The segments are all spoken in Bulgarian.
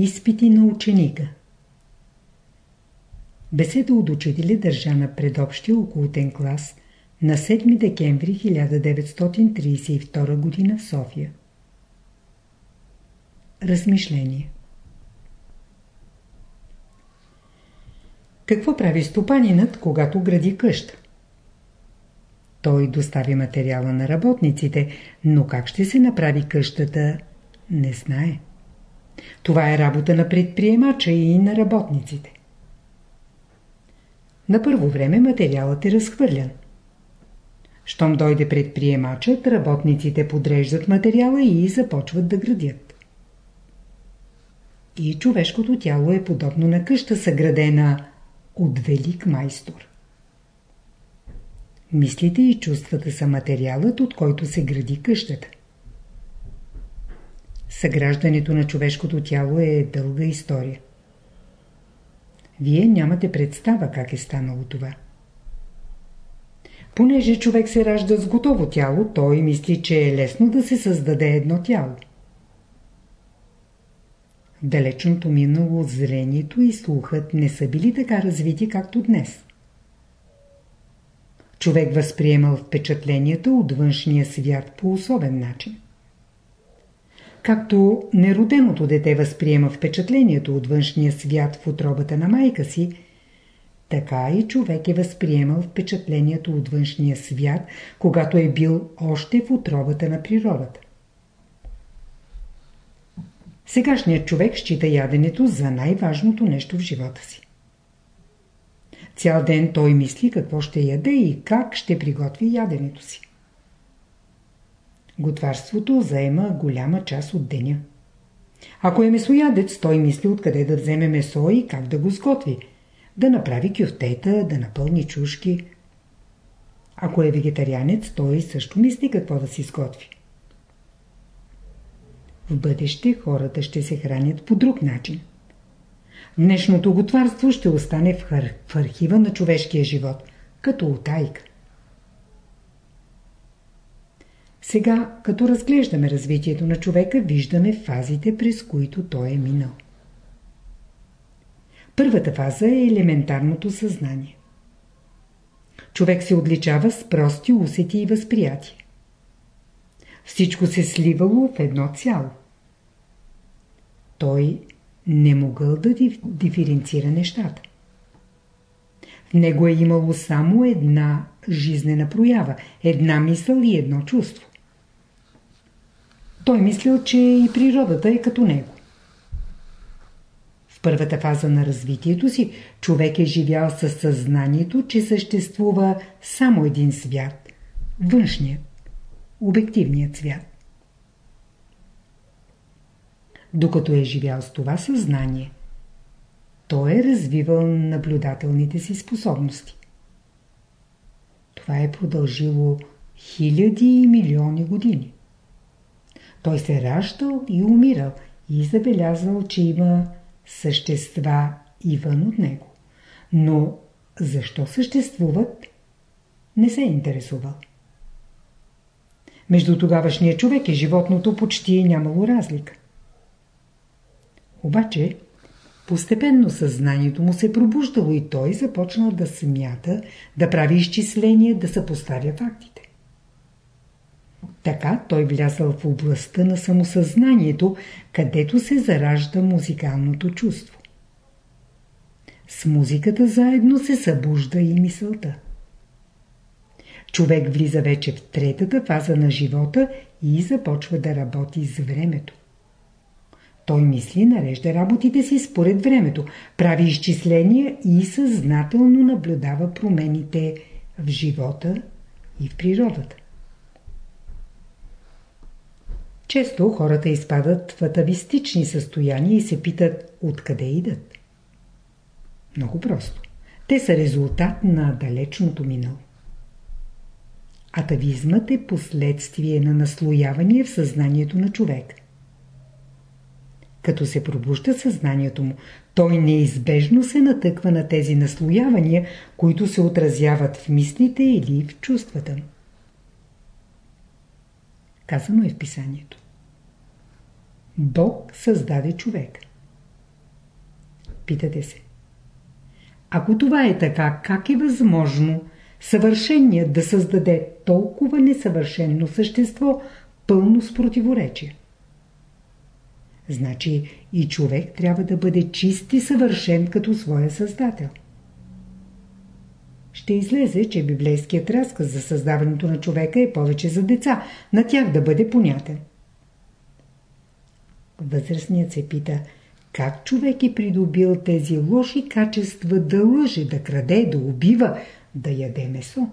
Изпити на ученика Беседа от учителя държа на предобщия окултен клас на 7 декември 1932 г. в София. Размишление Какво прави стопанинът, когато гради къща? Той достави материала на работниците, но как ще се направи къщата, не знае. Това е работа на предприемача и на работниците. На първо време материалът е разхвърлян. Щом дойде предприемачът, работниците подреждат материала и започват да градят. И човешкото тяло е подобно на къща, съградена от велик майстор. Мислите и чувствата са материалът, от който се гради къщата. Съграждането на човешкото тяло е дълга история. Вие нямате представа как е станало това. Понеже човек се ражда с готово тяло, той мисли, че е лесно да се създаде едно тяло. Далечното минало зрението и слухът не са били така развити, както днес. Човек възприемал впечатленията от външния свят по особен начин. Както нероденото дете възприема впечатлението от външния свят в отробата на майка си, така и човек е възприемал впечатлението от външния свят, когато е бил още в отробата на природата. Сегашният човек счита яденето за най-важното нещо в живота си. Цял ден той мисли какво ще яде и как ще приготви яденето си. Готварството заема голяма част от деня. Ако е месоядец, той мисли откъде да вземе месо и как да го сготви. Да направи кюфтета, да напълни чушки. Ако е вегетарианец, той също мисли какво да си сготви. В бъдеще хората ще се хранят по друг начин. Днешното готварство ще остане в, архива на човешкия живот, като утайка. Сега, като разглеждаме развитието на човека, виждаме фазите, през които той е минал. Първата фаза е елементарното съзнание. Човек се отличава с прости усети и възприятия. Всичко се сливало в едно цяло. Той не могъл да диференцира нещата. В него е имало само една жизнена проява, една мисъл и едно чувство. Той мислил, че и природата е като него. В първата фаза на развитието си човек е живял със съзнанието, че съществува само един свят – външният, обективният свят. Докато е живял с това съзнание, той е развивал наблюдателните си способности. Това е продължило хиляди и милиони години. Той се раждал и умирал и забелязал, че има същества и вън от него. Но защо съществуват, не се е интересувал. Между тогавашния човек и животното почти е нямало разлика. Обаче, постепенно съзнанието му се пробуждало и той започнал да смята, да прави изчисления, да съпоставя фактите. Така той влязал в областта на самосъзнанието, където се заражда музикалното чувство. С музиката заедно се събужда и мисълта. Човек влиза вече в третата фаза на живота и започва да работи с времето. Той мисли, нарежда работите си според времето, прави изчисления и съзнателно наблюдава промените в живота и в природата. Често хората изпадат в атавистични състояния и се питат откъде идат. Много просто. Те са резултат на далечното минало. Атавизмът е последствие на наслояване в съзнанието на човек. Като се пробужда съзнанието му, той неизбежно се натъква на тези наслоявания, които се отразяват в мислите или в чувствата му. Казано е в писанието. Бог създаде човек. Питате се. Ако това е така, как е възможно съвършеният да създаде толкова несъвършено същество, пълно с противоречие? Значи и човек трябва да бъде чист и съвършен като своя създател. Ще излезе, че библейският разказ за създаването на човека е повече за деца, на тях да бъде понятен. Възрастният се пита, как човек е придобил тези лоши качества да лъже, да краде, да убива, да яде месо?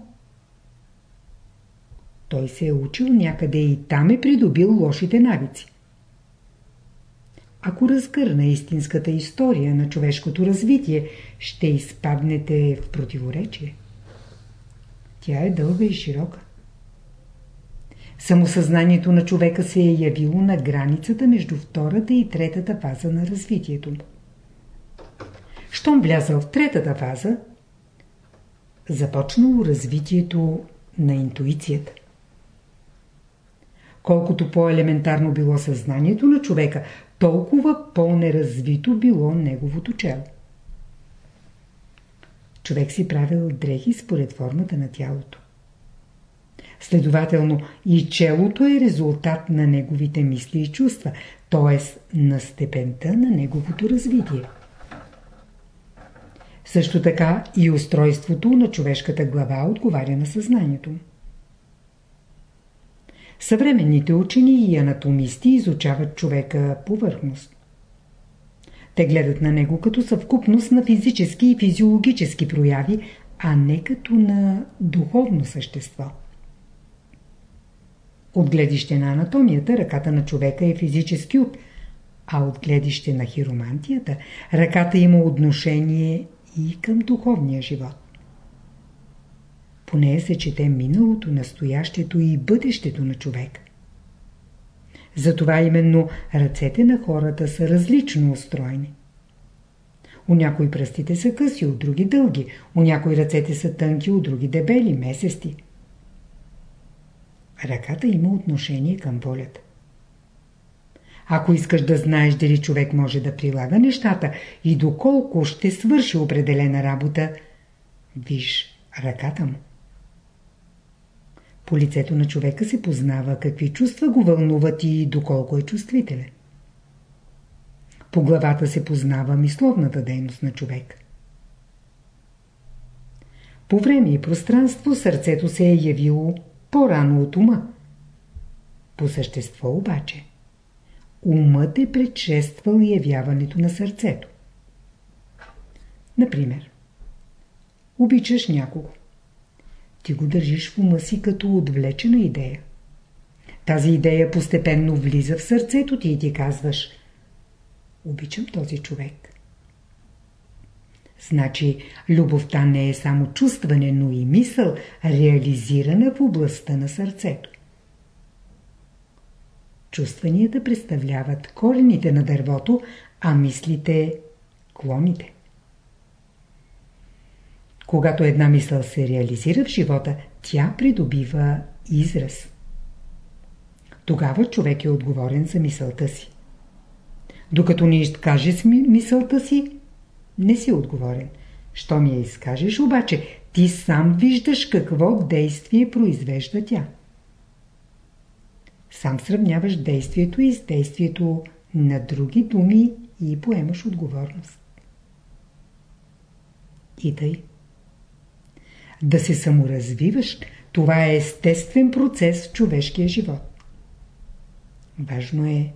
Той се е учил някъде и там е придобил лошите навици. Ако разгърна истинската история на човешкото развитие, ще изпаднете в противоречие. Тя е дълга и широка. Самосъзнанието на човека се е явило на границата между втората и третата фаза на развитието му. Щом влязъл в третата фаза, започнало развитието на интуицията. Колкото по-елементарно било съзнанието на човека, толкова по-неразвито било неговото чело. Човек си правил дрехи според формата на тялото. Следователно и челото е резултат на неговите мисли и чувства, т.е. на степента на неговото развитие. Също така и устройството на човешката глава отговаря на съзнанието. Съвременните учени и анатомисти изучават човека повърхност. Те гледат на него като съвкупност на физически и физиологически прояви, а не като на духовно същество. От гледище на анатомията ръката на човека е физически от, а от гледище на хиромантията ръката има отношение и към духовния живот. По нея се чете миналото, настоящето и бъдещето на човека. Затова именно ръцете на хората са различно устроени. У някои пръстите са къси, от други дълги, у някои ръцете са тънки, от други дебели, месести. Ръката има отношение към волята. Ако искаш да знаеш дали човек може да прилага нещата и доколко ще свърши определена работа, виж ръката му. По лицето на човека се познава какви чувства го вълнуват и доколко е чувствителен. По главата се познава мисловната дейност на човек. По време и пространство сърцето се е явило по-рано от ума. По същество обаче, умът е предшествал явяването на сърцето. Например, обичаш някого. Ти го държиш в ума си като отвлечена идея. Тази идея постепенно влиза в сърцето ти и ти казваш Обичам този човек. Значи, любовта не е само чувстване, но и мисъл, реализирана в областта на сърцето. Чувстванията представляват корените на дървото, а мислите – клоните. Когато една мисъл се реализира в живота, тя придобива израз. Тогава човек е отговорен за мисълта си. Докато не изкажеш мисълта си, не си отговорен. Що ми я изкажеш, обаче ти сам виждаш какво действие произвежда тя. Сам сравняваш действието и с действието на други думи и поемаш отговорност. И тъй. Да се саморазвиваш, това е естествен процес в човешкия живот. Важно е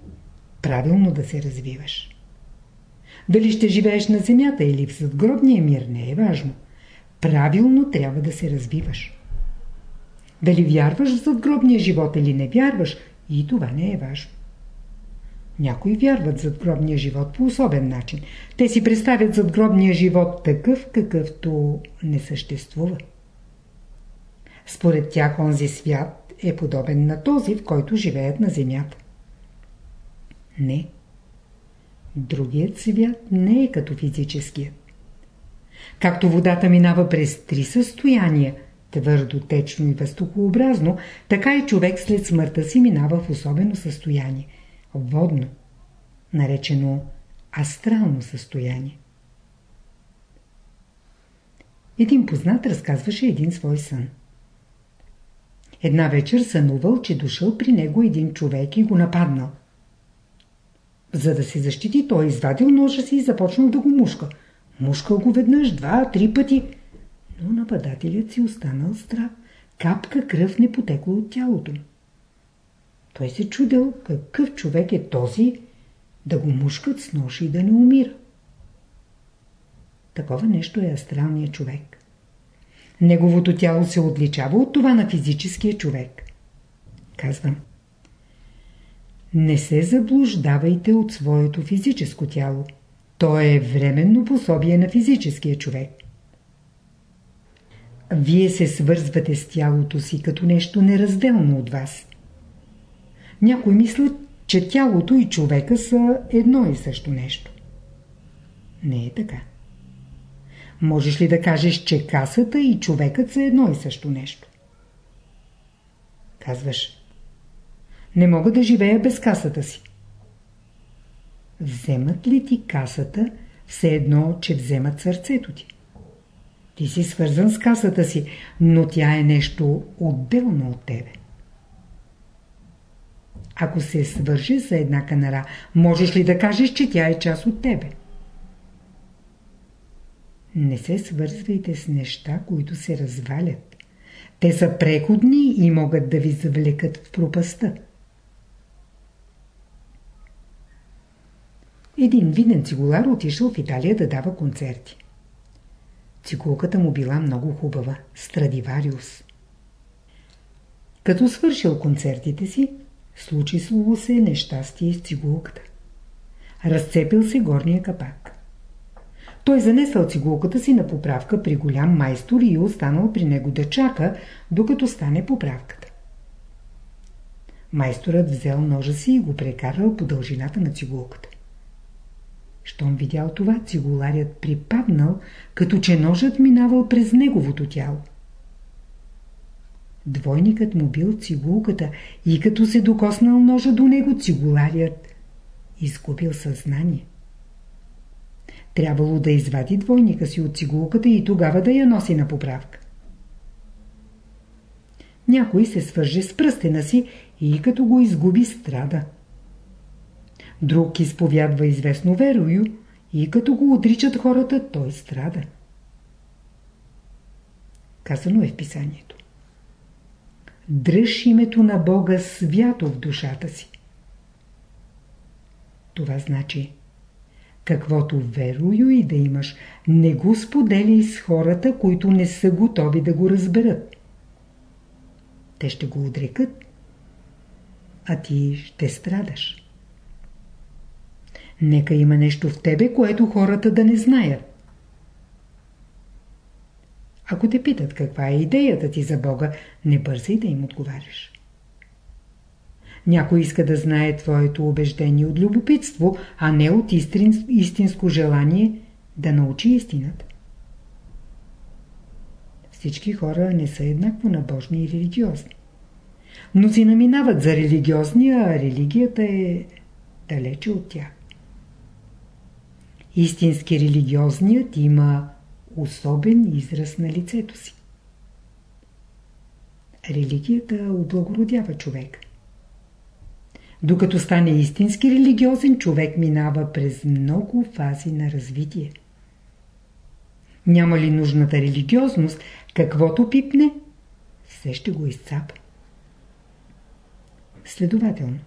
правилно да се развиваш. Дали ще живееш на земята или в задгробния мир не е важно. Правилно трябва да се развиваш. Дали вярваш в задгробния живот или не вярваш, и това не е важно. Някои вярват в задгробния живот по особен начин. Те си представят задгробния живот такъв, какъвто не съществува. Според тях онзи свят е подобен на този, в който живеят на земята. Не. Другият свят не е като физическият. Както водата минава през три състояния – твърдо, течно и въздухообразно, така и човек след смъртта си минава в особено състояние – водно, наречено астрално състояние. Един познат разказваше един свой сън. Една вечер сънувал, че дошъл при него един човек и го нападнал. За да се защити, той извадил ножа си и започнал да го мушка. Мушкал го веднъж, два, три пъти. Но нападателят си останал здрав. Капка кръв не потекла от тялото му. Той се чудел какъв човек е този, да го мушкат с нож и да не умира. Такова нещо е астралният човек. Неговото тяло се отличава от това на физическия човек. Казвам. Не се заблуждавайте от своето физическо тяло. То е временно пособие на физическия човек. Вие се свързвате с тялото си като нещо неразделно от вас. Някои мислят, че тялото и човека са едно и също нещо. Не е така. Можеш ли да кажеш, че касата и човекът са едно и също нещо? Казваш, не мога да живея без касата си. Вземат ли ти касата, все едно, че вземат сърцето ти? Ти си свързан с касата си, но тя е нещо отделно от тебе. Ако се свържи за една канара, можеш ли да кажеш, че тя е част от тебе? Не се свързвайте с неща, които се развалят. Те са преходни и могат да ви завлекат в пропаста. Един виден цигулар отишъл в Италия да дава концерти. Цигулката му била много хубава. Страдивариус. Като свършил концертите си, случило се нещастие с цигулката. Разцепил се горния капак. Той занесъл цигулката си на поправка при голям майстор и останал при него да чака, докато стане поправката. Майсторът взел ножа си и го прекарал по дължината на цигулката. Щом видял това, цигуларят припаднал, като че ножът минавал през неговото тяло. Двойникът му бил цигулката и като се докоснал ножа до него, цигуларият изгубил съзнание. Трябвало да извади двойника си от цигулката и тогава да я носи на поправка. Някой се свърже с пръстена си и като го изгуби страда. Друг изповядва известно верою и като го отричат хората, той страда. Казано е в писанието. Дръж името на Бога свято в душата си. Това значи каквото верою и да имаш, не го споделяй с хората, които не са готови да го разберат. Те ще го отрекат, а ти ще страдаш. Нека има нещо в тебе, което хората да не знаят. Ако те питат каква е идеята ти за Бога, не бързай да им отговаряш. Някой иска да знае твоето убеждение от любопитство, а не от истин, истинско желание да научи истината. Всички хора не са еднакво набожни и религиозни. си наминават за религиозни, а религията е далече от тях. Истински религиозният има особен израз на лицето си. Религията облагородява човек. Докато стане истински религиозен, човек минава през много фази на развитие. Няма ли нужната религиозност, каквото пипне, все ще го изцапа. Следователно,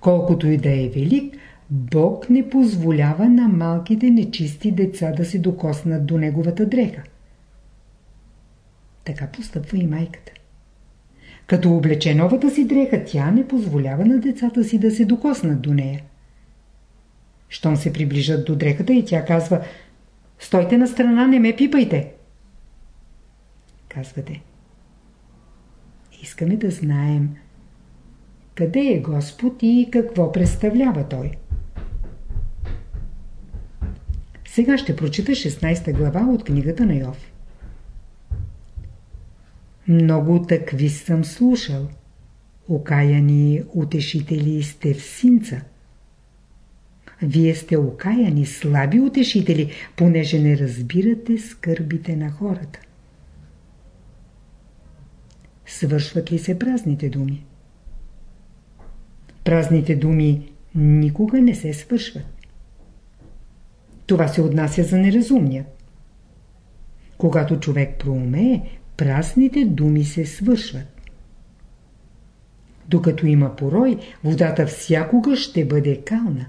колкото и да е велик, Бог не позволява на малките нечисти деца да се докоснат до неговата дреха. Така постъпва и майката. Като облече новата си дреха, тя не позволява на децата си да се докоснат до нея. Щом се приближат до дрехата и тя казва «Стойте на страна, не ме пипайте!» Казвате Искаме да знаем къде е Господ и какво представлява Той. Сега ще прочита 16 глава от книгата на Йов. Много такви съм слушал. Окаяни утешители сте в синца. Вие сте окаяни, слаби утешители, понеже не разбирате скърбите на хората. Свършват ли се празните думи? Празните думи никога не се свършват. Това се отнася за неразумния. Когато човек проумее, празните думи се свършват. Докато има порой, водата всякога ще бъде кална.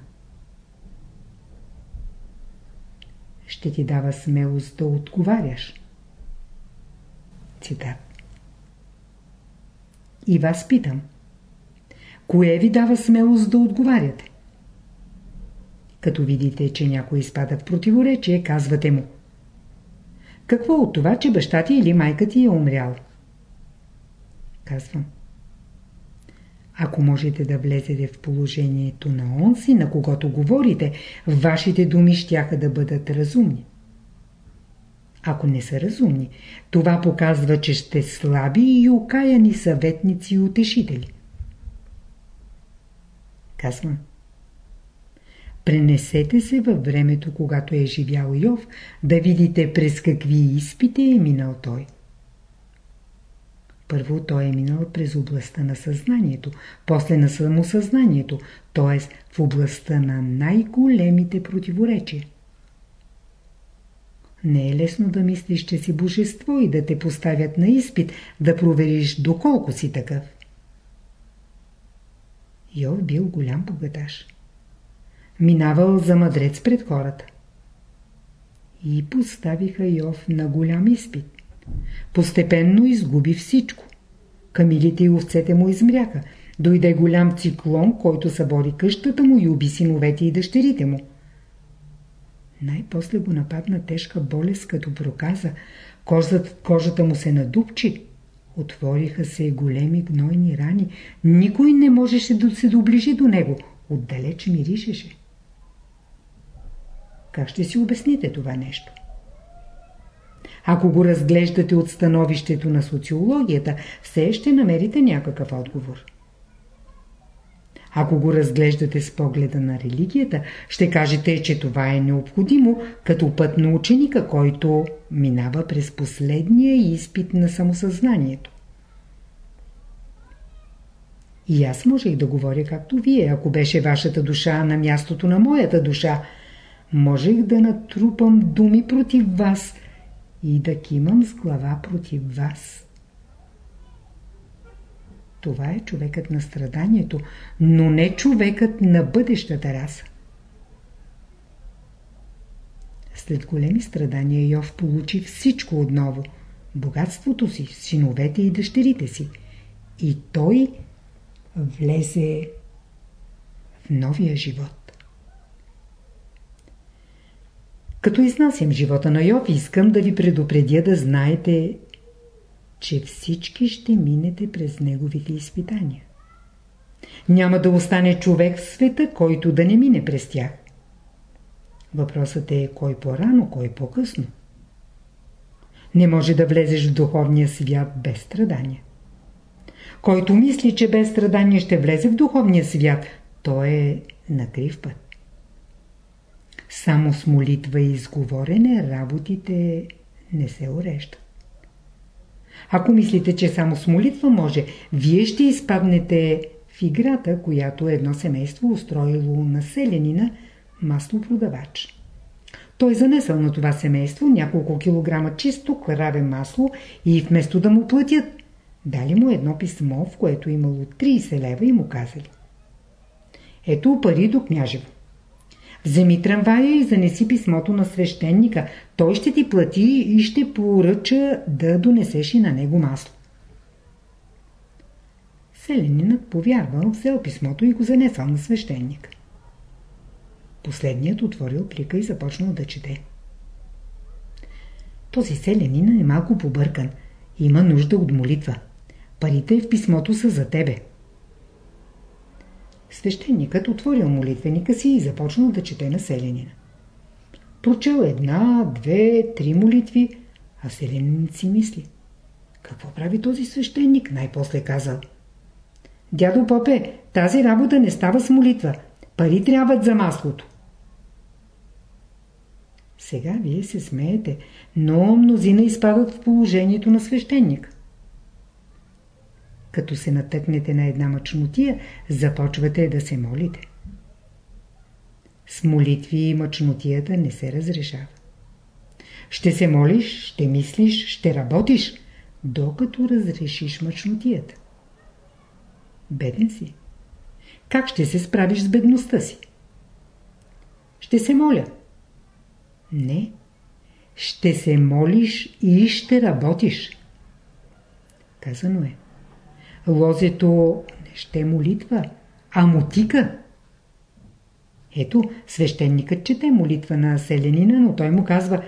Ще ти дава смелост да отговаряш. Цитат. И вас питам. Кое ви дава смелост да отговаряте? Като видите, че някой изпада в противоречие, казвате му. Какво от това, че баща ти или майка ти е умрял? Казвам. Ако можете да влезете в положението на онзи, на когото говорите, вашите думи щяха да бъдат разумни. Ако не са разумни, това показва, че сте слаби и окаяни съветници и утешители. Казвам. Пренесете се във времето, когато е живял Йов, да видите през какви изпити е минал той. Първо той е минал през областта на съзнанието, после на самосъзнанието, т.е. в областта на най-големите противоречия. Не е лесно да мислиш, че си божество и да те поставят на изпит, да провериш доколко си такъв. Йов бил голям богаташ. Минавал за мъдрец пред хората. И поставиха Йов на голям изпит. Постепенно изгуби всичко. Камилите и овцете му измряха. Дойде голям циклон, който събори къщата му и уби синовете и дъщерите му. Най-после го нападна тежка болест, като проказа. Кожата, кожата му се надупчи. Отвориха се големи гнойни рани. Никой не можеше да се доближи до него. Отдалеч миришеше. Как ще си обясните това нещо? Ако го разглеждате от становището на социологията, все ще намерите някакъв отговор. Ако го разглеждате с погледа на религията, ще кажете, че това е необходимо като път на ученика, който минава през последния изпит на самосъзнанието. И аз можех да говоря както вие, ако беше вашата душа на мястото на моята душа. Можех да натрупам думи против вас и да кимам с глава против вас. Това е човекът на страданието, но не човекът на бъдещата раса. След големи страдания Йов получи всичко отново. Богатството си, синовете и дъщерите си. И той влезе в новия живот. Като изнасям живота на Йов, искам да ви предупредя да знаете, че всички ще минете през неговите изпитания. Няма да остане човек в света, който да не мине през тях. Въпросът е кой по-рано, кой по-късно. Не може да влезеш в духовния свят без страдания. Който мисли, че без страдания ще влезе в духовния свят, той е на крив път. Само с молитва и изговорене работите не се уреждат. Ако мислите, че само с молитва може, вие ще изпаднете в играта, която едно семейство устроило населенина маслопродавач. Той занесъл на това семейство няколко килограма чисто краве масло и вместо да му платят, дали му едно писмо, в което имало 30 лева и му казали. Ето пари до княжево. Вземи трамвая и занеси писмото на свещеника. Той ще ти плати и ще поръча да донесеш и на него масло. Селенинът повярвал, взел писмото и го занесъл на свещеник. Последният отворил плика и започнал да чете. Този селянин е малко побъркан. Има нужда от молитва. Парите в писмото са за тебе. Свещеникът отворил молитвеника си и започнал да чете на селянина. Прочел една, две, три молитви, а селянин си мисли. Какво прави този свещеник? Най-после казал. Дядо Попе, тази работа не става с молитва. Пари трябват за маслото. Сега вие се смеете, но мнозина изпадат в положението на свещеник. Като се натъкнете на една мъчнотия, започвате да се молите. С молитви мъчнотията не се разрешава. Ще се молиш, ще мислиш, ще работиш, докато разрешиш мъчнотията. Беден си. Как ще се справиш с бедността си? Ще се моля. Не. Ще се молиш и ще работиш. Казано е. Лозето не ще молитва, а мутика. Ето, свещеникът чете молитва на селянина, но той му казва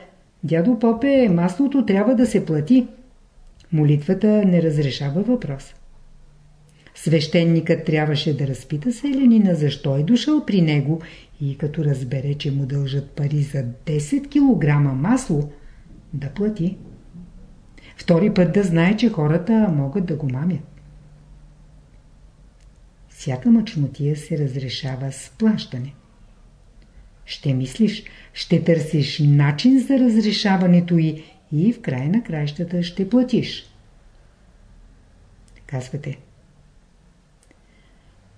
Дядо Попе, маслото трябва да се плати. Молитвата не разрешава въпрос. Свещеникът трябваше да разпита селянина защо е дошъл при него и като разбере, че му дължат пари за 10 кг масло, да плати. Втори път да знае, че хората могат да го мамят. Всяка мъчнотия се разрешава с плащане. Ще мислиш, ще търсиш начин за разрешаването й и в край на краищата ще платиш. Казвате.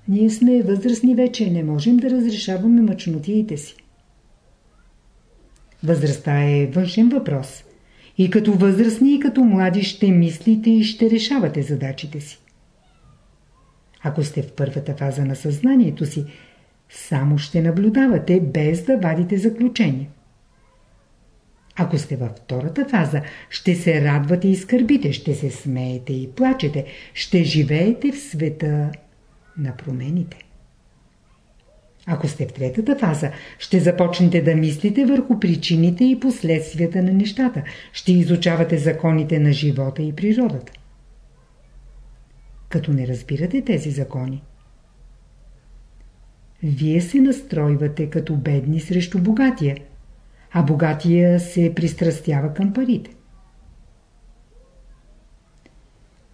Ние сме възрастни вече, не можем да разрешаваме мъчнотиите си. Възрастта е външен въпрос. И като възрастни, и като млади ще мислите и ще решавате задачите си. Ако сте в първата фаза на съзнанието си, само ще наблюдавате, без да вадите заключение. Ако сте във втората фаза, ще се радвате и скърбите, ще се смеете и плачете, ще живеете в света на промените. Ако сте в третата фаза, ще започнете да мислите върху причините и последствията на нещата, ще изучавате законите на живота и природата. Като не разбирате тези закони, вие се настройвате като бедни срещу богатия, а богатия се пристрастява към парите.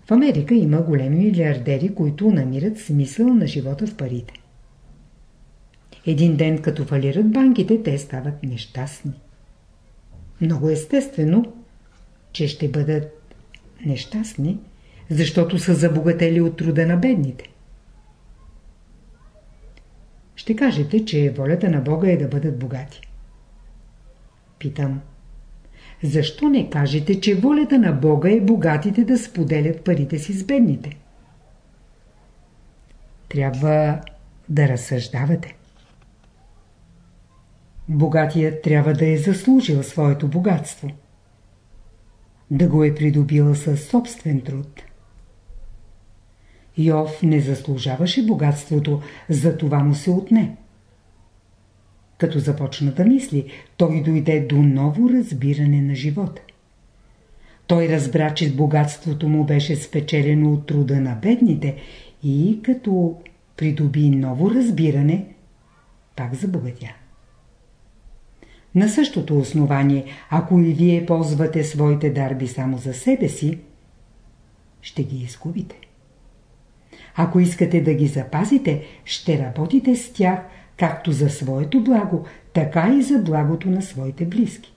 В Америка има големи милиардери, които намират смисъл на живота в парите. Един ден, като фалират банките, те стават нещастни. Много естествено, че ще бъдат нещастни, защото са забогатели от труда на бедните. Ще кажете, че волята на Бога е да бъдат богати. Питам. Защо не кажете, че волята на Бога е богатите да споделят парите си с бедните? Трябва да разсъждавате. Богатият трябва да е заслужил своето богатство. Да го е придобил със собствен труд. Йов не заслужаваше богатството, за това му се отне. Като започна да мисли, той дойде до ново разбиране на живота. Той разбра, че богатството му беше спечелено от труда на бедните и като придоби ново разбиране, пак забогатя. На същото основание, ако и вие ползвате своите дарби само за себе си, ще ги изгубите. Ако искате да ги запазите, ще работите с тях както за своето благо, така и за благото на своите близки.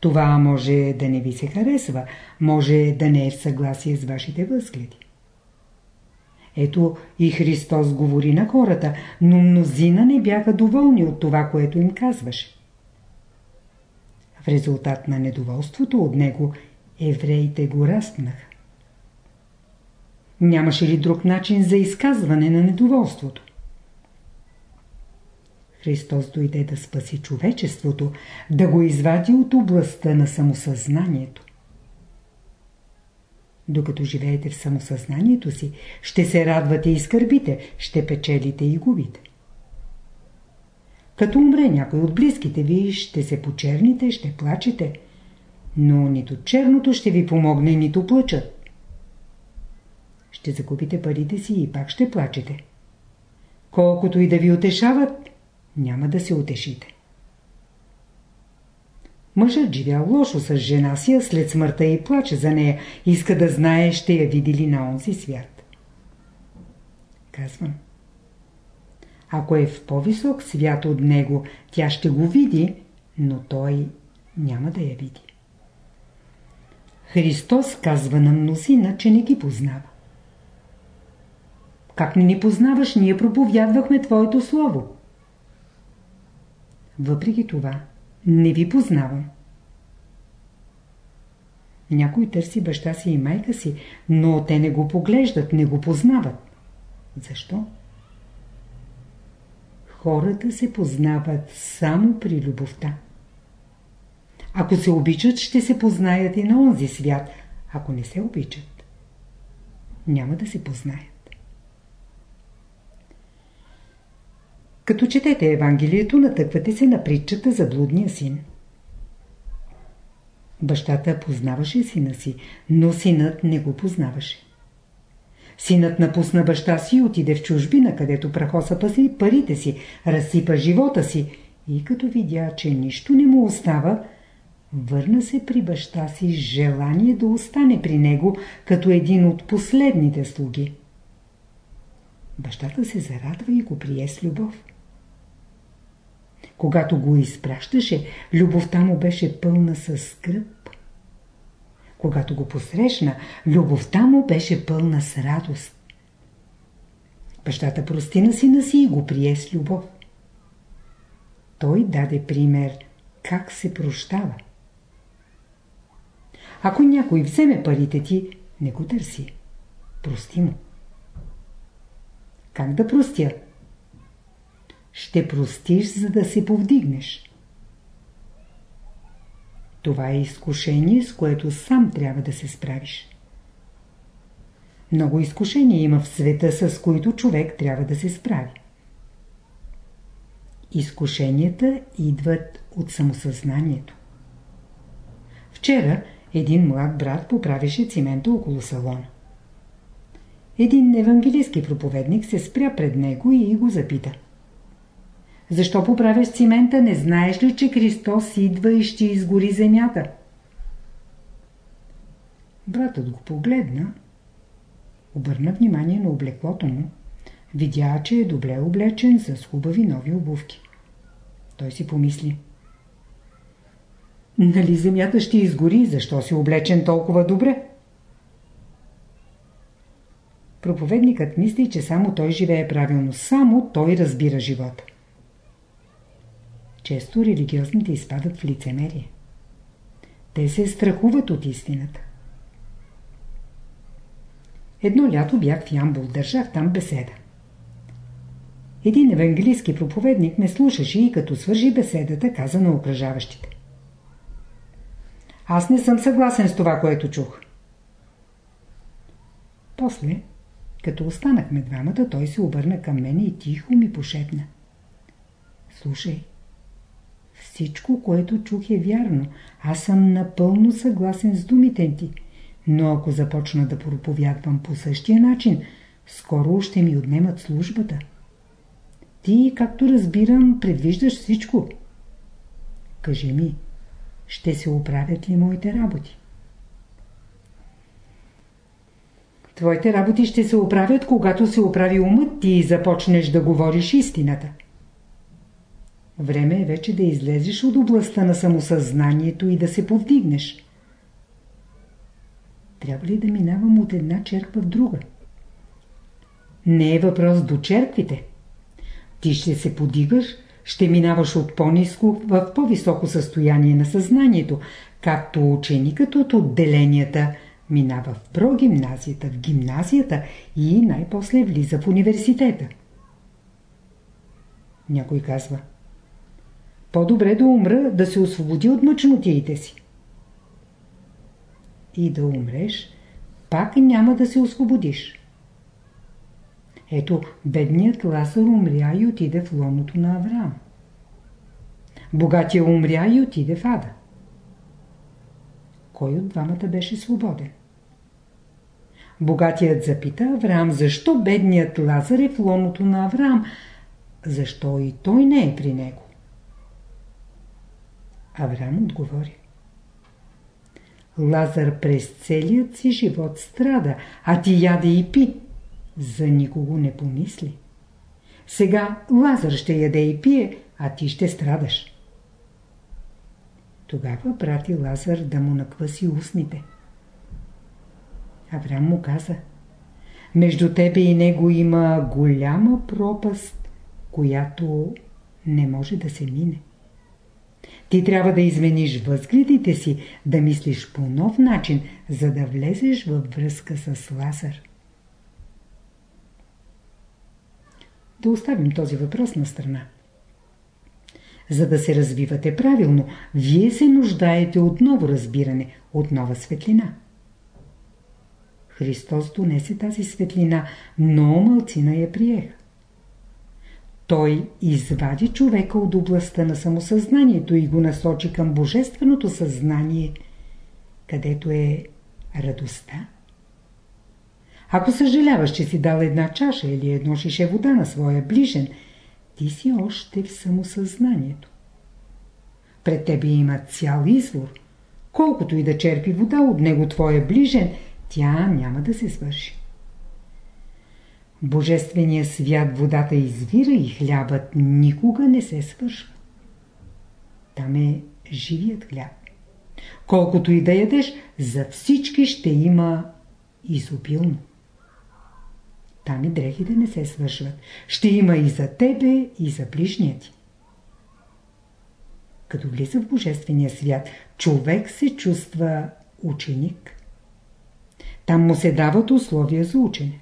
Това може да не ви се харесва, може да не е в съгласие с вашите възгледи. Ето и Христос говори на хората, но мнозина не бяха доволни от това, което им казваше. В резултат на недоволството от него, евреите го разпнаха. Нямаше ли друг начин за изказване на недоволството? Христос дойде да спаси човечеството, да го извади от областта на самосъзнанието. Докато живеете в самосъзнанието си, ще се радвате и скърбите, ще печелите и губите. Като умре някой от близките ви, ще се почерните, ще плачете, но нито черното ще ви помогне, нито плачат. Ще закупите парите си и пак ще плачете. Колкото и да ви утешават, няма да се утешите. Мъжът живял лошо с жена си, а след смъртта и плаче за нея. Иска да знае, ще я види ли на онзи свят. Казвам. Ако е в по-висок свят от него, тя ще го види, но той няма да я види. Христос казва на мнозина, че не ги познава. Как не ни познаваш, ние проповядвахме Твоето Слово. Въпреки това, не ви познавам. Някой търси баща си и майка си, но те не го поглеждат, не го познават. Защо? Хората се познават само при любовта. Ако се обичат, ще се познаят и на онзи свят. Ако не се обичат, няма да се познаят. Като четете Евангелието, натъквате се на притчата за блудния син. Бащата познаваше сина си, но синът не го познаваше. Синът напусна баща си и отиде в чужбина, където прахоса паси парите си, разсипа живота си и като видя, че нищо не му остава, върна се при баща си с желание да остане при него като един от последните слуги. Бащата се зарадва и го прие с любов. Когато го изпращаше, любовта му беше пълна със скръп. Когато го посрещна, любовта му беше пълна с радост. Бащата прости на сина си и го прие с любов. Той даде пример как се прощава. Ако някой вземе парите ти, не го търси. Прости му. Как да простя? Ще простиш, за да се повдигнеш. Това е изкушение, с което сам трябва да се справиш. Много изкушения има в света, с които човек трябва да се справи. Изкушенията идват от самосъзнанието. Вчера един млад брат поправише цимента около салона. Един евангелийски проповедник се спря пред него и го запита – защо поправяш цимента? Не знаеш ли, че Христос идва и ще изгори земята? Братът го погледна, обърна внимание на облеклото му, видя, че е добре облечен с хубави нови обувки. Той си помисли. Нали земята ще изгори, защо си облечен толкова добре? Проповедникът мисли, че само той живее правилно, само той разбира живота. Често религиозните изпадат в лицемерие. Те се страхуват от истината. Едно лято бях в Ямбул, държах там беседа. Един евангелийски проповедник ме слушаше и като свържи беседата, каза на окръжаващите. Аз не съм съгласен с това, което чух. После, като останахме двамата, той се обърна към мене и тихо ми пошепна. Слушай, всичко, което чух е вярно. Аз съм напълно съгласен с думите ти. Но ако започна да проповядвам по същия начин, скоро ще ми отнемат службата. Ти, както разбирам, предвиждаш всичко. Кажи ми, ще се оправят ли моите работи? Твоите работи ще се оправят, когато се оправи умът ти и започнеш да говориш истината. Време е вече да излезеш от областта на самосъзнанието и да се повдигнеш. Трябва ли да минавам от една черква в друга? Не е въпрос до черквите. Ти ще се подигаш, ще минаваш от по-низко в по-високо състояние на съзнанието, както ученикът от отделенията минава в прогимназията, в гимназията и най-после влиза в университета. Някой казва – по-добре да умра, да се освободи от мъчнотиите си. И да умреш, пак няма да се освободиш. Ето, бедният Ласър умря и отиде в лоното на Авраам. Богатия умря и отиде в Ада. Кой от двамата беше свободен? Богатият запита Авраам, защо бедният Лазар е в лоното на Авраам, защо и той не е при него. Авраам отговори. Лазар през целият си живот страда, а ти яде и пи. За никого не помисли. Сега Лазар ще яде и пие, а ти ще страдаш. Тогава прати Лазар да му накваси устните. Авраам му каза Между тебе и него има голяма пропаст, която не може да се мине. Ти трябва да измениш възгледите си, да мислиш по нов начин, за да влезеш във връзка с Лазар. Да оставим този въпрос на страна. За да се развивате правилно, вие се нуждаете от ново разбиране, от нова светлина. Христос донесе тази светлина, но мълцина я приеха. Той извади човека от областта на самосъзнанието и го насочи към божественото съзнание, където е радостта. Ако съжаляваш, че си дал една чаша или едно шише вода на своя ближен, ти си още в самосъзнанието. Пред тебе има цял извор. Колкото и да черпи вода от него твоя ближен, тя няма да се свърши. Божествения свят водата извира и хлябът никога не се свършва. Там е живият хляб. Колкото и да ядеш, за всички ще има изобилно. Там и дрехите не се свършват. Ще има и за тебе, и за ближния ти. Като влиза в Божествения свят, човек се чувства ученик. Там му се дават условия за учене.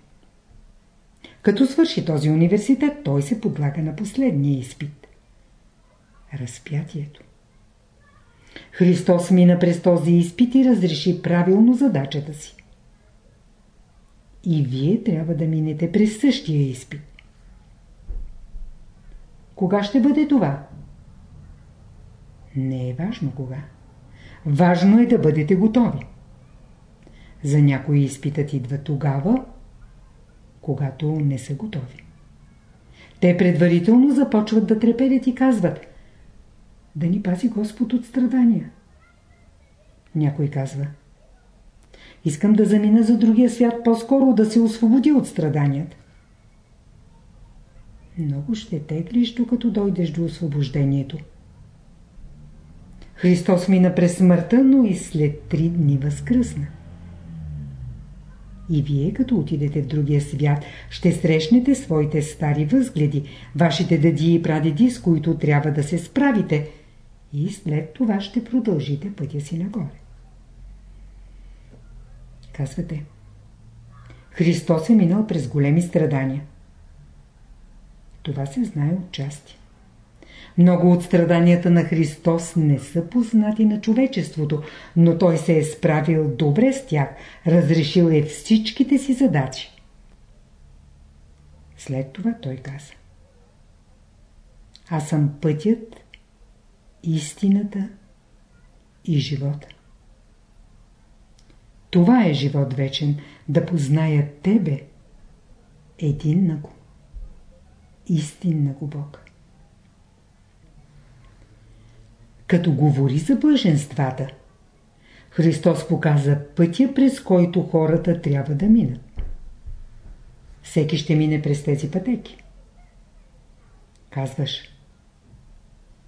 Като свърши този университет, той се подлага на последния изпит. Разпятието. Христос мина през този изпит и разреши правилно задачата си. И вие трябва да минете през същия изпит. Кога ще бъде това? Не е важно кога. Важно е да бъдете готови. За някои изпитът идва тогава, когато не са готови. Те предварително започват да треперят и казват да ни пази Господ от страдания. Някой казва Искам да замина за другия свят по-скоро да се освободи от страданията. Много ще теглиш, докато дойдеш до освобождението. Христос мина през смъртта, но и след три дни възкръсна. И вие, като отидете в другия свят, ще срещнете своите стари възгледи, вашите дади и прадеди, с които трябва да се справите, и след това ще продължите пътя си нагоре. Казвате, Христос е минал през големи страдания. Това се знае от. Много от страданията на Христос не са познати на човечеството, но Той се е справил добре с тях, разрешил е всичките си задачи. След това Той каза Аз съм пътят, истината и живота. Това е живот вечен, да позная Тебе, един на го, истин на го Бог. Като говори за блаженствата, Христос показа пътя, през който хората трябва да минат. Всеки ще мине през тези пътеки. Казваш,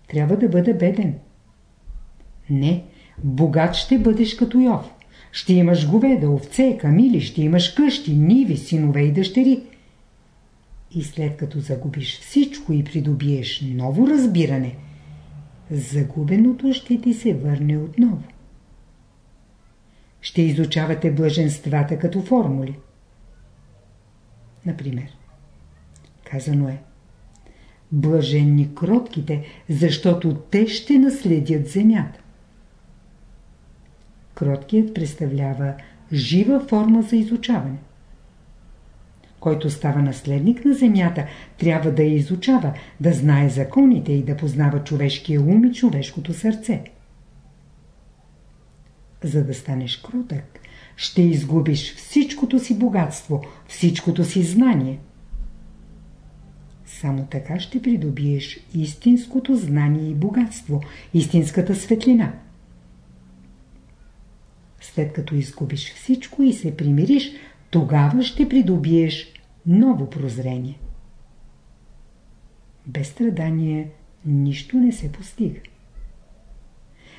трябва да бъда беден. Не, богат ще бъдеш като Йов. Ще имаш говеда, овце, камили, ще имаш къщи, ниви, синове и дъщери. И след като загубиш всичко и придобиеш ново разбиране, загубеното ще ти се върне отново. Ще изучавате блаженствата като формули. Например, казано е Блаженни кротките, защото те ще наследят земята. Кроткият представлява жива форма за изучаване. Който става наследник на земята, трябва да я изучава, да знае законите и да познава човешкия ум и човешкото сърце. За да станеш кротък, ще изгубиш всичкото си богатство, всичкото си знание. Само така ще придобиеш истинското знание и богатство, истинската светлина – след като изгубиш всичко и се примириш, тогава ще придобиеш ново прозрение. Без страдание нищо не се постига.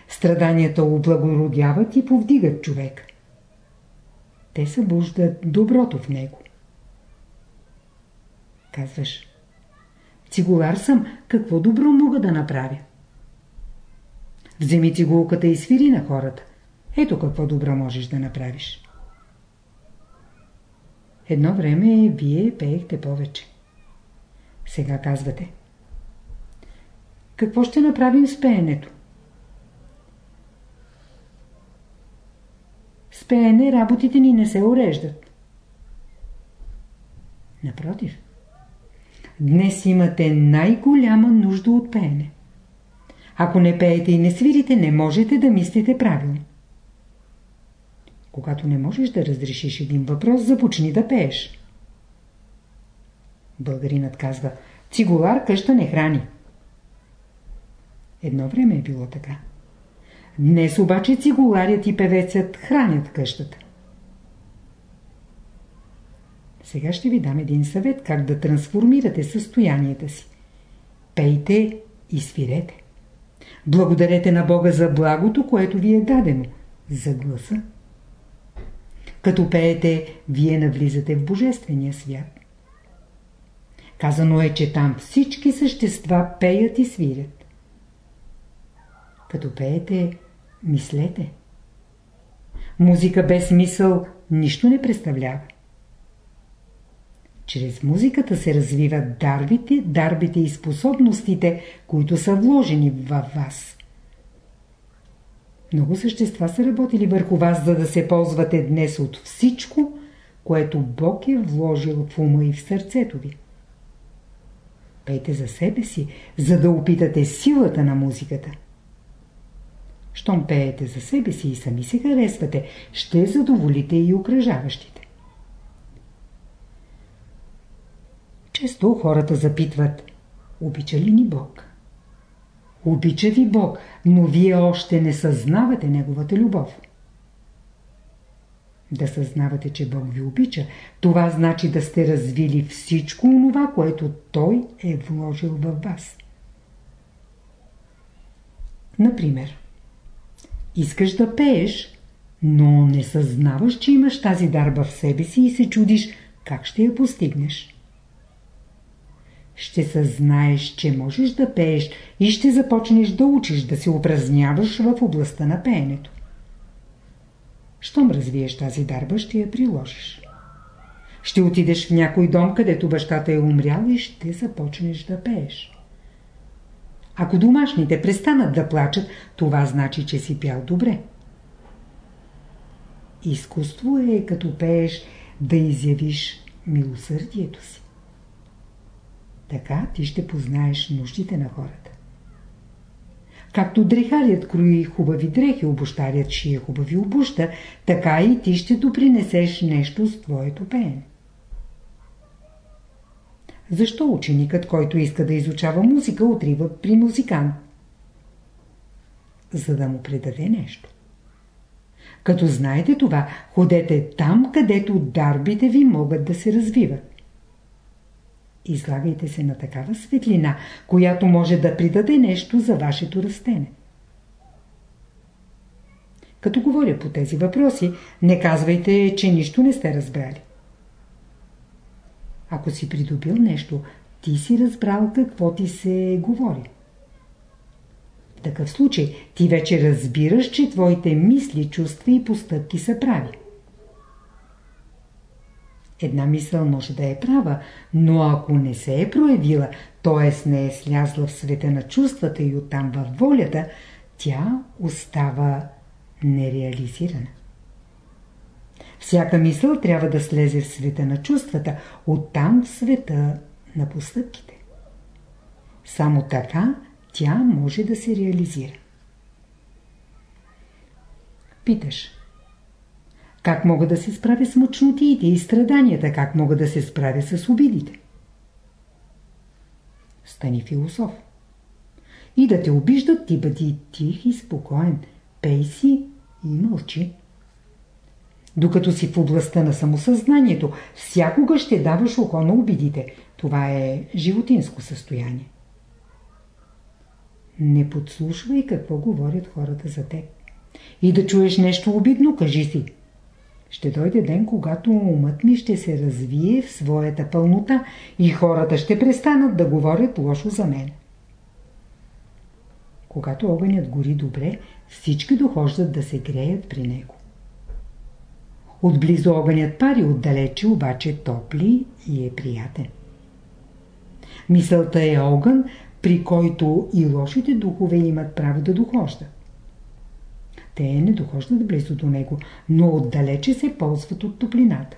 страданията облагородяват и повдигат човек. Те събуждат доброто в него. Казваш, цигулар съм, какво добро мога да направя? Вземи цигулката и свири на хората. Ето какво добро можеш да направиш. Едно време вие пеехте повече. Сега казвате. Какво ще направим с пеенето? С пеене работите ни не се уреждат. Напротив. Днес имате най-голяма нужда от пеене. Ако не пеете и не свирите, не можете да мислите правилно. Когато не можеш да разрешиш един въпрос, започни да пееш. Българинът казва, цигулар къща не храни. Едно време е било така. Днес обаче цигуларят и певецът хранят къщата. Сега ще ви дам един съвет как да трансформирате състоянията си. Пейте и свирете. Благодарете на Бога за благото, което ви е дадено, за гласа. Като пеете, вие навлизате в Божествения свят. Казано е, че там всички същества пеят и свирят. Като пеете, мислете. Музика без мисъл нищо не представлява. Чрез музиката се развиват дарбите, дарбите и способностите, които са вложени във вас. Много същества са работили върху вас, за да се ползвате днес от всичко, което Бог е вложил в ума и в сърцето ви. Пейте за себе си, за да опитате силата на музиката. Щом пеете за себе си и сами се харесвате, ще задоволите и окръжаващите. Често хората запитват, обича ли ни Бог? Обича ви Бог, но вие още не съзнавате Неговата любов. Да съзнавате, че Бог ви обича, това значи да сте развили всичко онова, което Той е вложил във вас. Например, искаш да пееш, но не съзнаваш, че имаш тази дарба в себе си и се чудиш как ще я постигнеш ще съзнаеш, че можеш да пееш и ще започнеш да учиш да се упразняваш в областта на пеенето. Щом развиеш тази дарба, ще я приложиш. Ще отидеш в някой дом, където бащата е умрял и ще започнеш да пееш. Ако домашните престанат да плачат, това значи, че си пял добре. Изкуство е, като пееш, да изявиш милосърдието си. Така ти ще познаеш нуждите на хората. Както дрехарят крои хубави дрехи, обощарят шия хубави обуща, така и ти ще допринесеш нещо с твоето пеене. Защо ученикът, който иска да изучава музика, отрива при музикант? За да му предаде нещо. Като знаете това, ходете там, където дарбите ви могат да се развиват. Излагайте се на такава светлина, която може да придаде нещо за вашето растене. Като говоря по тези въпроси, не казвайте, че нищо не сте разбрали. Ако си придобил нещо, ти си разбрал какво ти се говори. В такъв случай ти вече разбираш, че твоите мисли, чувства и постъпки са прави. Една мисъл може да е права, но ако не се е проявила, т.е. не е слязла в света на чувствата и оттам във волята, тя остава нереализирана. Всяка мисъл трябва да слезе в света на чувствата, оттам в света на постъпките. Само така тя може да се реализира. Питаш. Как мога да се справя с мъчнотиите и страданията? Как мога да се справя с обидите? Стани философ. И да те обиждат, ти бъди тих и спокоен. Пей си и мълчи. Докато си в областта на самосъзнанието, всякога ще даваш око на обидите. Това е животинско състояние. Не подслушвай какво говорят хората за теб. И да чуеш нещо обидно, кажи си. Ще дойде ден, когато умът ми ще се развие в своята пълнота и хората ще престанат да говорят лошо за мен. Когато огънят гори добре, всички дохождат да се греят при него. Отблизо огънят пари, отдалече обаче топли и е приятен. Мисълта е огън, при който и лошите духове имат право да дохождат. Те не дохождат близо до него, но отдалече се ползват от топлината.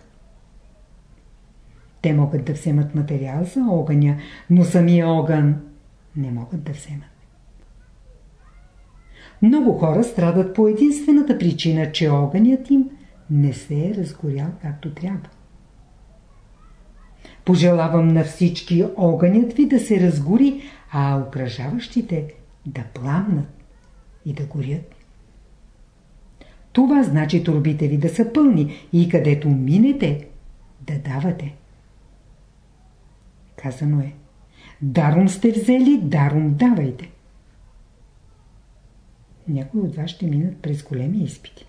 Те могат да вземат материал за огъня, но самия огън не могат да вземат. Много хора страдат по единствената причина, че огънят им не се е разгорял както трябва. Пожелавам на всички огънят ви да се разгори, а окръжаващите да пламнат и да горят. Това значи турбите ви да са пълни и където минете, да давате. Казано е, даром сте взели, даром давайте. Някои от вас ще минат през големи изпити.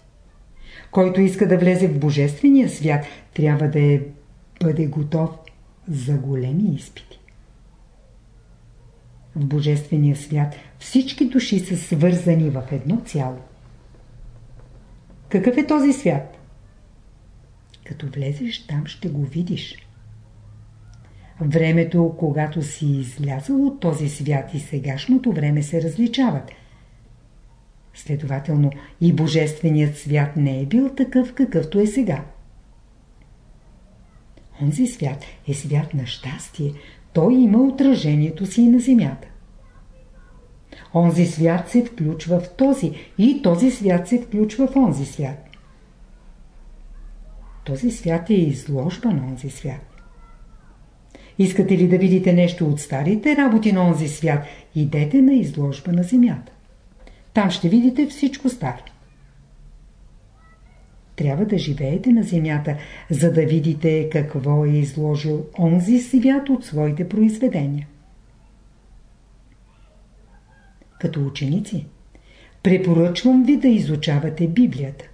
Който иска да влезе в Божествения свят, трябва да е, бъде готов за големи изпити. В Божествения свят всички души са свързани в едно цяло. Какъв е този свят? Като влезеш там, ще го видиш. Времето, когато си излязъл от този свят и сегашното време се различават. Следователно и Божественият свят не е бил такъв, какъвто е сега. Онзи свят е свят на щастие. Той има отражението си на земята. Онзи свят се включва в този и този свят се включва в онзи свят. Този свят е изложба на онзи свят. Искате ли да видите нещо от старите работи на онзи свят, идете на изложба на земята. Там ще видите всичко старо. Трябва да живеете на земята, за да видите какво е изложил онзи свят от своите произведения. Като ученици, препоръчвам ви да изучавате Библията.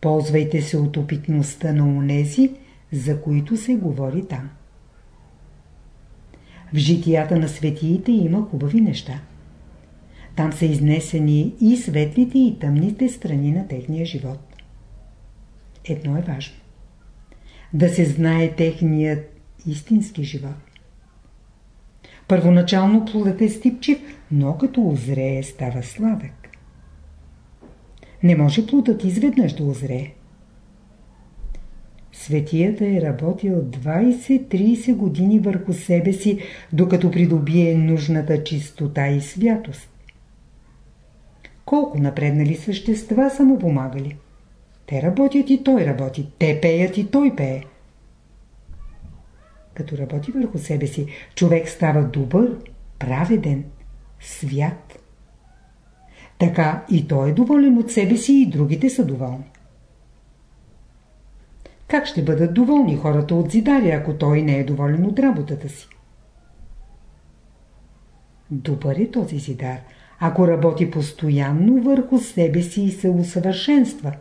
Ползвайте се от опитността на унези, за които се говори там. В житията на светиите има хубави неща. Там са изнесени и светлите и тъмните страни на техния живот. Едно е важно. Да се знае техният истински живот. Първоначално плодът е стипчив, но като озрее става сладък. Не може плодът изведнъж да озрее. Светията е работил 20-30 години върху себе си, докато придобие нужната чистота и святост. Колко напреднали същества са му помагали? Те работят и той работи. Те пеят и той пее. Като работи върху себе си, човек става добър, праведен, свят. Така и той е доволен от себе си и другите са доволни. Как ще бъдат доволни хората от Зидаря, ако той не е доволен от работата си? Добър е този Зидар, ако работи постоянно върху себе си и се усъвършенства.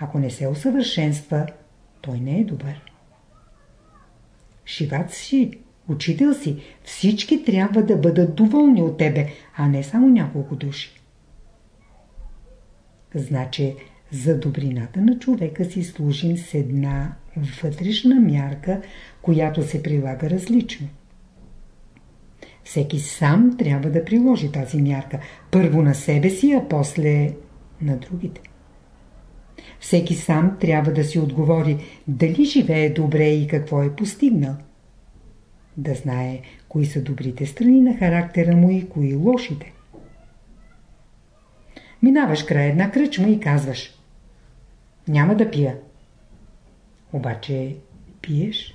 Ако не се усъвършенства, той не е добър. Шиват си, учител си, всички трябва да бъдат доволни от тебе, а не само няколко души. Значи, за добрината на човека си служим с една вътрешна мярка, която се прилага различно. Всеки сам трябва да приложи тази мярка. Първо на себе си, а после на другите. Всеки сам трябва да си отговори дали живее добре и какво е постигнал. Да знае кои са добрите страни на характера му и кои лошите. Минаваш край една кръчма и казваш Няма да пия. Обаче пиеш.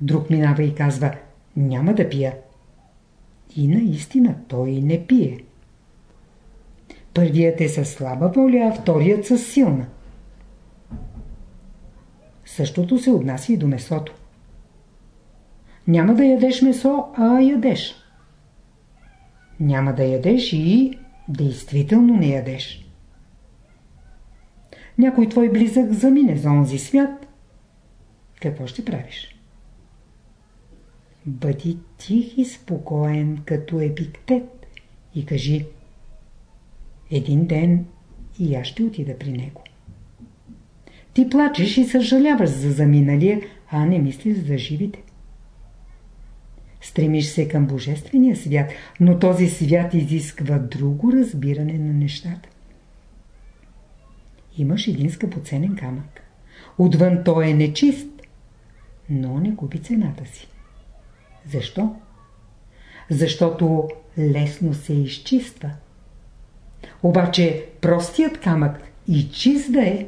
Друг минава и казва Няма да пия. И наистина той не пие. Първият е със слаба воля, а вторият със силна. Същото се отнася и до месото. Няма да ядеш месо, а ядеш. няма да ядеш и действително не ядеш. Някой твой близък замине за онзи свят. Какво ще правиш? Бъди тих и спокоен като епиктет и кажи един ден и аз ще отида при него. Ти плачеш и съжаляваш за заминалия, а не мислиш за живите. Стремиш се към Божествения свят, но този свят изисква друго разбиране на нещата. Имаш един скъпоценен камък. Отвън той е нечист, но не губи цената си. Защо? Защото лесно се изчиства. Обаче простият камък и чист да е,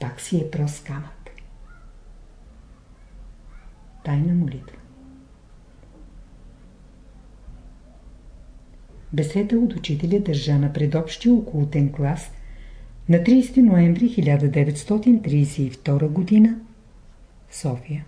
пак си е прост камък. Тайна молитва Беседа от учителя държа на предобщия окултен клас на 30 ноември 1932 г. София